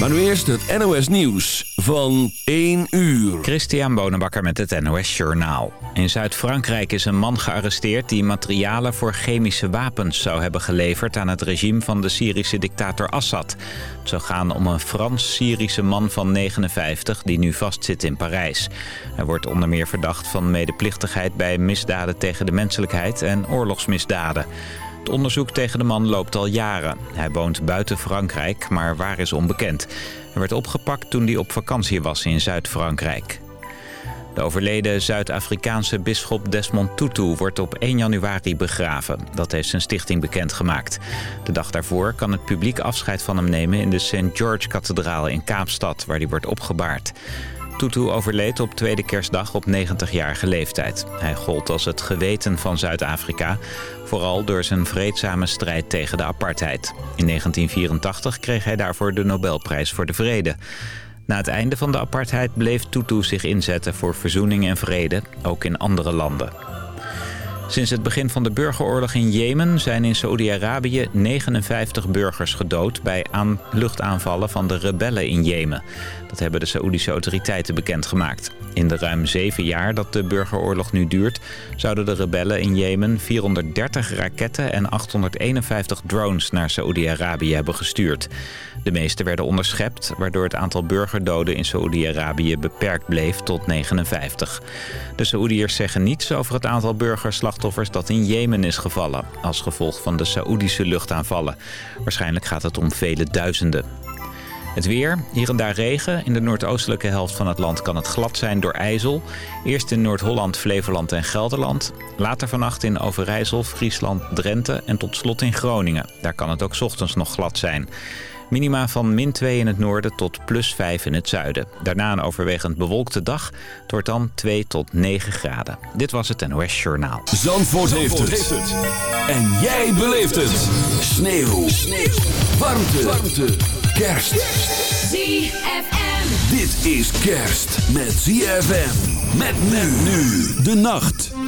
Maar nu eerst het NOS Nieuws van 1 uur. Christian Bonenbakker met het NOS Journaal. In Zuid-Frankrijk is een man gearresteerd die materialen voor chemische wapens zou hebben geleverd aan het regime van de Syrische dictator Assad. Het zou gaan om een Frans-Syrische man van 59 die nu vastzit in Parijs. Hij wordt onder meer verdacht van medeplichtigheid bij misdaden tegen de menselijkheid en oorlogsmisdaden. Onderzoek tegen de man loopt al jaren. Hij woont buiten Frankrijk, maar waar is onbekend. Hij werd opgepakt toen hij op vakantie was in Zuid-Frankrijk. De overleden Zuid-Afrikaanse bisschop Desmond Tutu wordt op 1 januari begraven. Dat heeft zijn stichting bekendgemaakt. De dag daarvoor kan het publiek afscheid van hem nemen in de St. George-kathedraal in Kaapstad, waar hij wordt opgebaard. Tutu overleed op tweede kerstdag op 90-jarige leeftijd. Hij gold als het geweten van Zuid-Afrika, vooral door zijn vreedzame strijd tegen de apartheid. In 1984 kreeg hij daarvoor de Nobelprijs voor de Vrede. Na het einde van de apartheid bleef Tutu zich inzetten voor verzoening en vrede, ook in andere landen. Sinds het begin van de burgeroorlog in Jemen zijn in Saoedi-Arabië 59 burgers gedood bij luchtaanvallen van de rebellen in Jemen. Dat hebben de Saoedische autoriteiten bekendgemaakt. In de ruim zeven jaar dat de burgeroorlog nu duurt... zouden de rebellen in Jemen 430 raketten en 851 drones naar Saoedi-Arabië hebben gestuurd. De meeste werden onderschept, waardoor het aantal burgerdoden in Saoedi-Arabië beperkt bleef tot 59. De Saoediërs zeggen niets over het aantal burgerslachtoffers dat in Jemen is gevallen... als gevolg van de Saoedische luchtaanvallen. Waarschijnlijk gaat het om vele duizenden. Het weer, hier en daar regen. In de noordoostelijke helft van het land kan het glad zijn door ijzel. Eerst in Noord-Holland, Flevoland en Gelderland. Later vannacht in Overijssel, Friesland, Drenthe en tot slot in Groningen. Daar kan het ook ochtends nog glad zijn. Minima van min 2 in het noorden tot plus 5 in het zuiden. Daarna een overwegend bewolkte dag. Het wordt dan 2 tot 9 graden. Dit was het NOS Journaal. Zandvoort, heeft, het. En jij beleeft het. Sneeuw. Sneeuw. Warmte. Warmte. Kerst. ZFM. Dit is kerst met ZFM. Met men nu de nacht.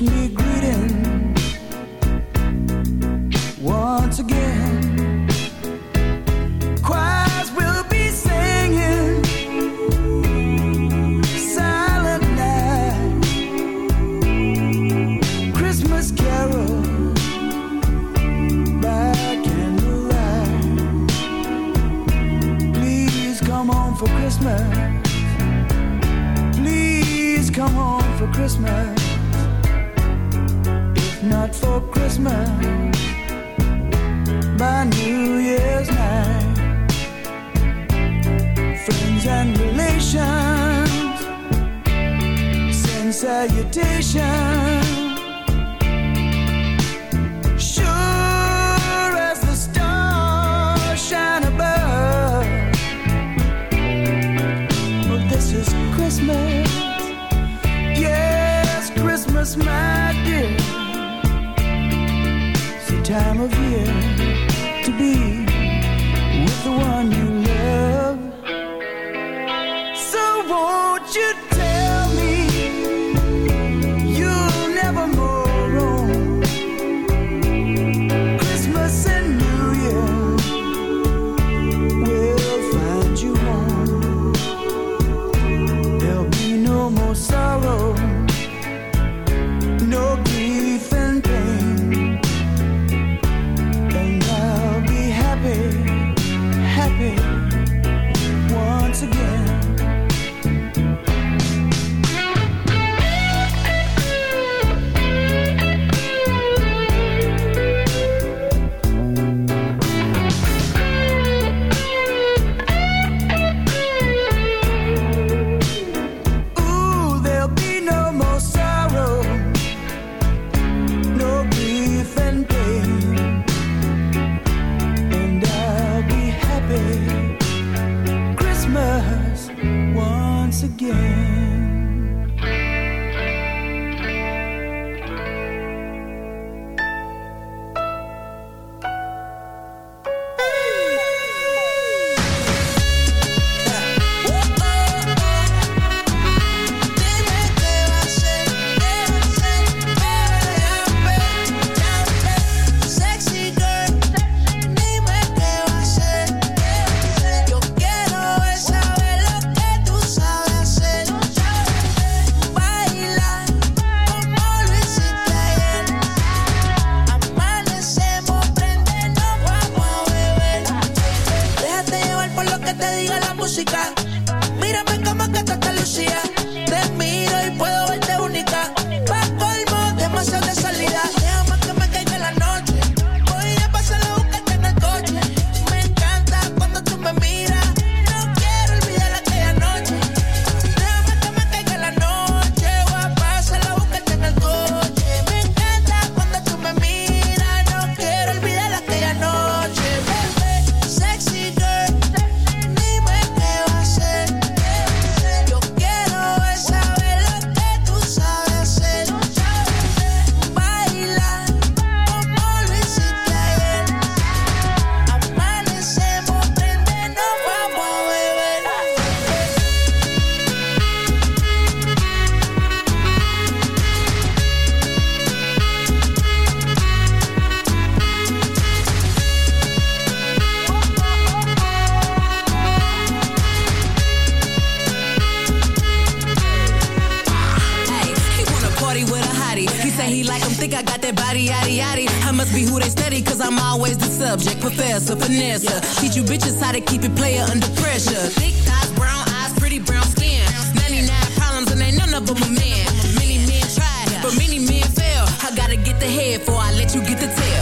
me I'm always the subject, professor, finesse. Teach you bitches how to keep your player under pressure. Thick thighs, brown eyes, pretty brown skin. 99 problems and ain't none of them a man. Many men tried, but many men fail. I gotta get the head before I let you get the tail.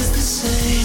It's the same.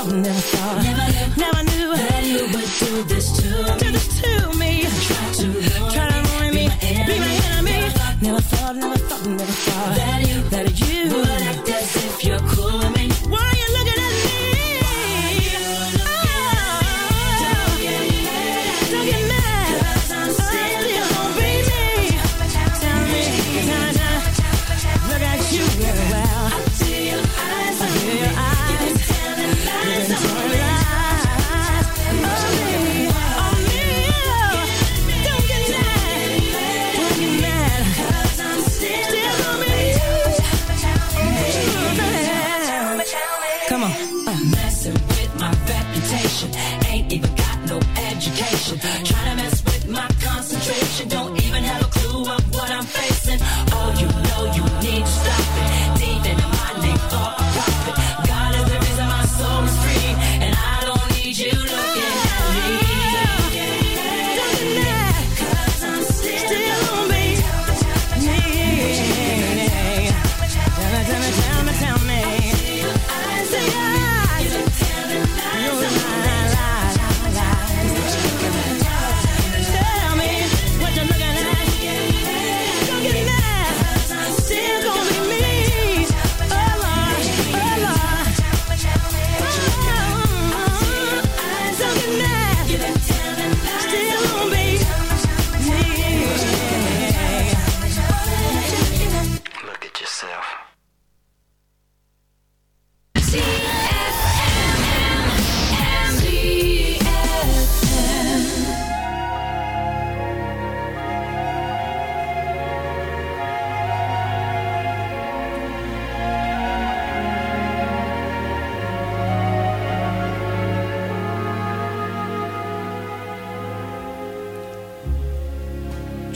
something never thought. Never knew, never knew that you would do this to me. Do this to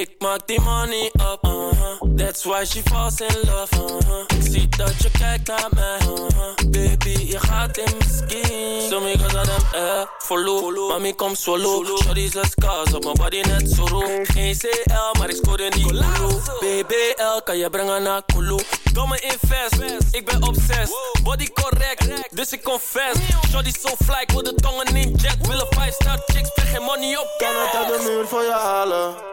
Ik maak die money up, uh-huh. That's why she falls in love, uh-huh. Ik zie dat je kijkt naar mij, uh-huh. Baby, je gaat in mijn skin. So me cause of them, eh, follow Mami, kom swallow. Shorty's let's cause op mijn body net zo roep. Geen CL, maar ik scoorde niet Kulu BBL, kan je brengen naar Kulu. Domme invest, ik ben obsessed. Body correct, dus ik confess. Shorty so fly, ik wil de tongen in jet. Willen 5 star chicks, spreek geen money op. Kan het uit de muur voor je halen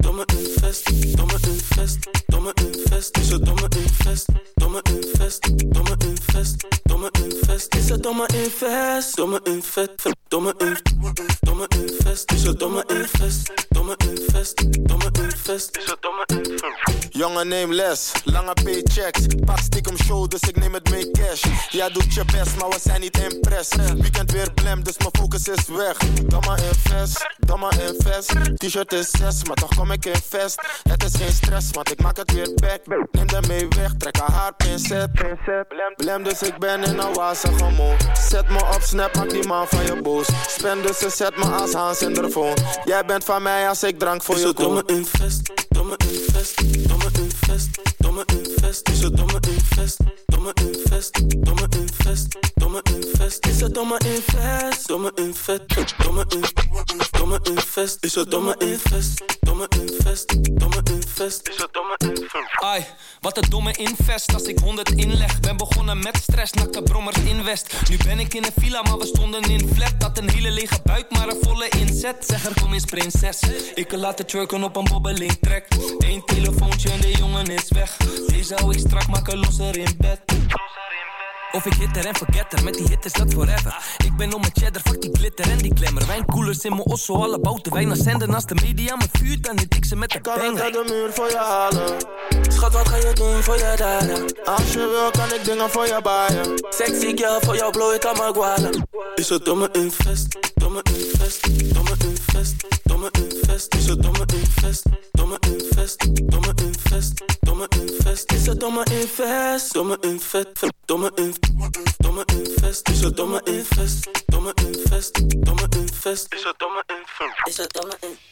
domme invest, domme invest, domme invest. Is het domme invest, domme invest, domme invest, domme invest. Is het domme invest, domme invest, domme invest, domme invest. Is het domme invest, domme invest, domme. Is het domme. Jongen, neem les, lange paychecks. Pak stiekem show, dus ik neem het mee cash. Jij doet je best, maar we zijn niet impressed. Weekend weer blem, dus mijn focus is weg. Domme invest, domme invest. T-shirt is 6, maar toch kom ik in vest. Het is geen stress, want ik maak het weer back. Neem de mee weg, trek haar haar pincet. Blem, blem, dus ik ben in een wazige mood. Zet me op snap, maak die man van je boos. Spend dus ze zet me als Hans in de phone. Jij bent van mij als ik drank voor je koop. Domme invest, domme invest, domme invest, domme invest. Is het domme invest, domme invest, domme invest, domme invest. Is het domme invest, domme invest, domme invest, domme invest. Is het domme invest, domme invest, domme invest. Is het domme invest. Ai, wat een domme invest als ik 100 inleg. Ben begonnen met stress, nakte brommers invest. Nu ben ik in een villa, maar we stonden in flat. Dat een hele lege buik, maar een volle inzet. Zeg er kom eens prinses. Ik kan laten trucken op een bobbeling trek. Eén telefoontje en de jongen is weg. Deze hou ik strak, maken losser in bed. Of ik hitter en forgetter, met die hit is dat forever. Ik ben om mijn cheddar, fuck die glitter en die glamour. Wijnkoelers in mijn osso, alle bouten wijn zenden. Als de media me vuurt, dan hit ik ze met de Kan ik uit de muur voor je halen? Schat, wat ga je doen voor je daden? Als je wil, kan ik dingen voor je baaien. Sexy girl, voor jou blow ik aan mijn gwalen. Is het domme invest, domme invest, domme invest, domme invest. Is het domme invest, domme invest, domme invest, domme invest. Is het domme invest, domme invest, domme invest, domme invest. Is het domme invest, domme invest, domme invest. Is het domme invest. Is het domme invest.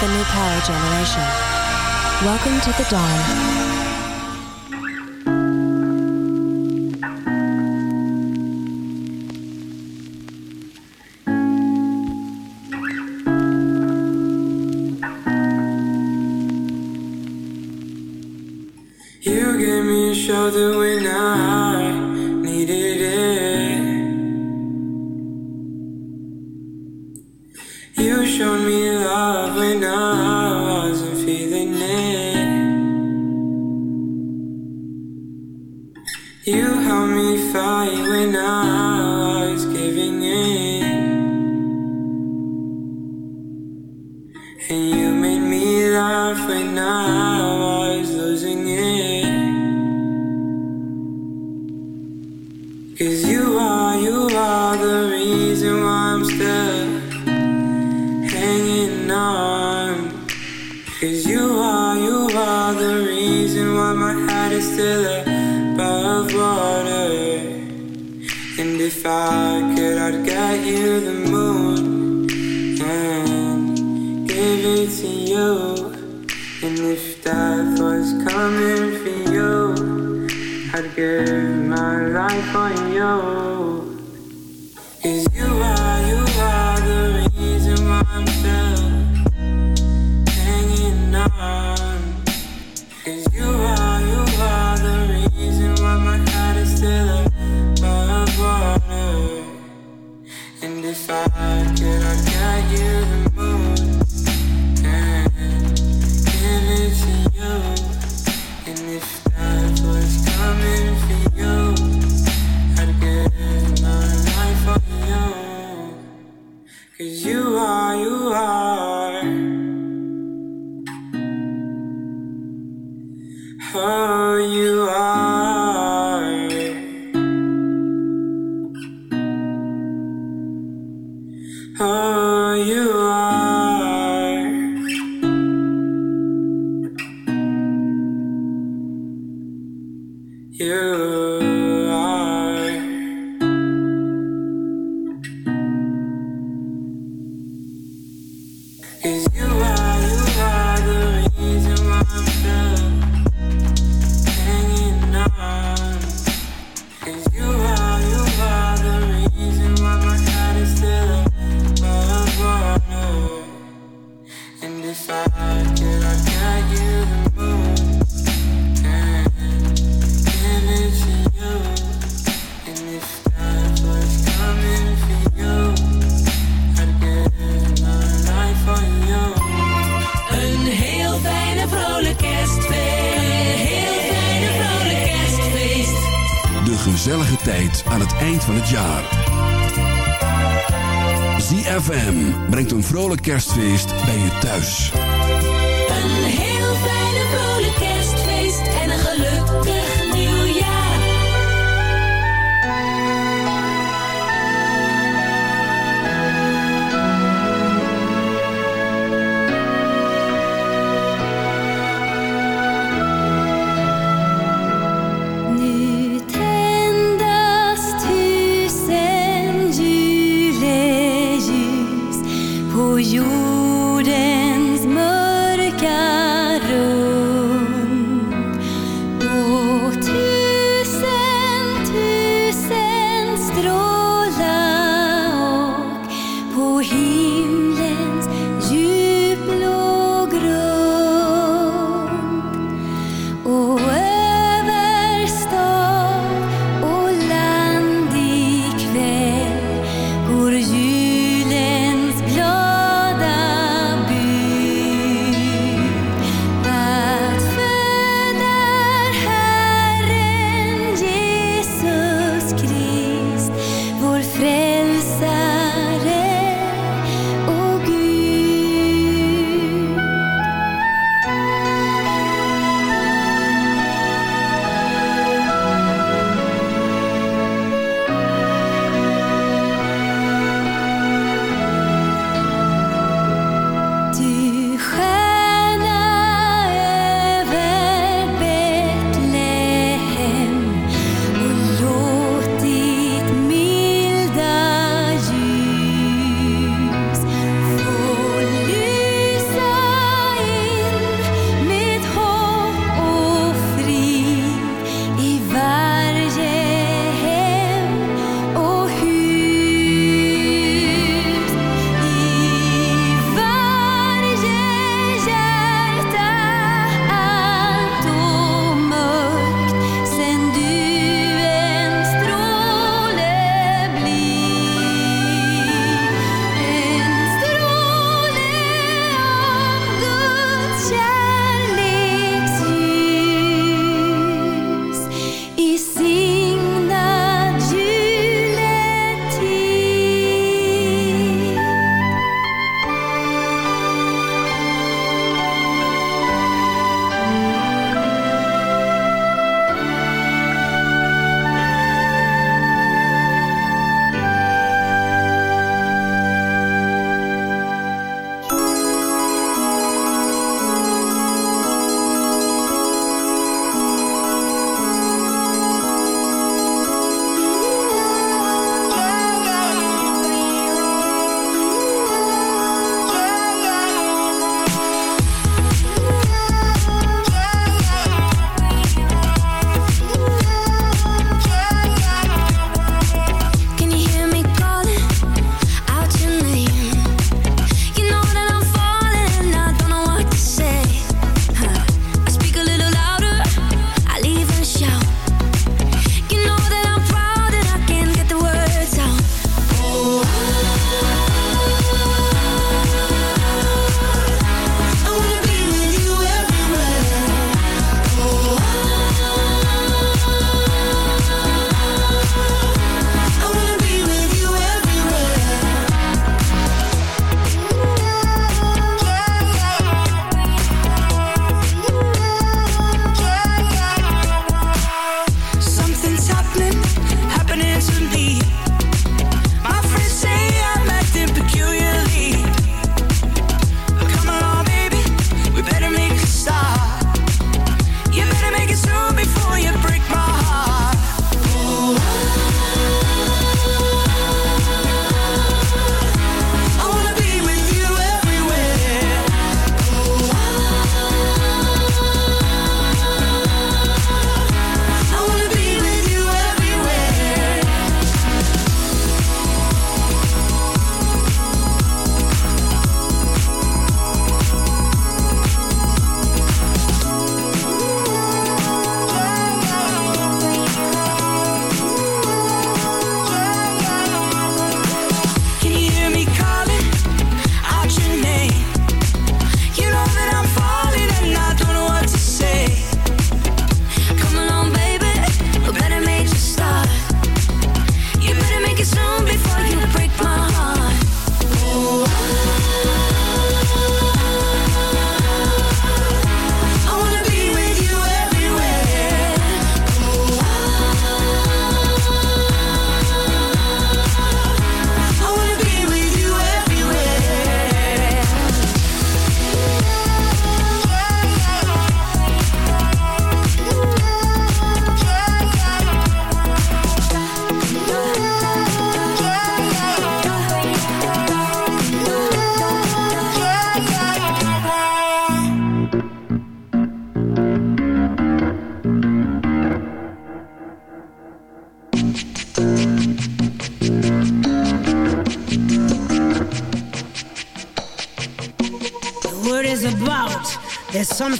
The New Power Generation. Welcome to the dawn. You Feest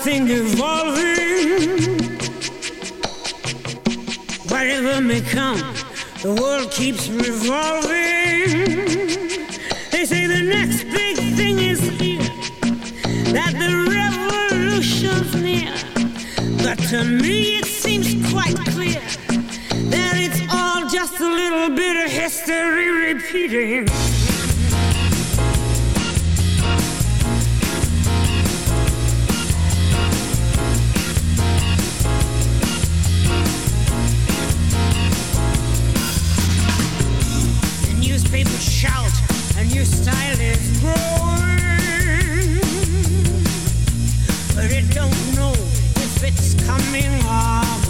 Nothing is evolving. but it don't know if it's coming off.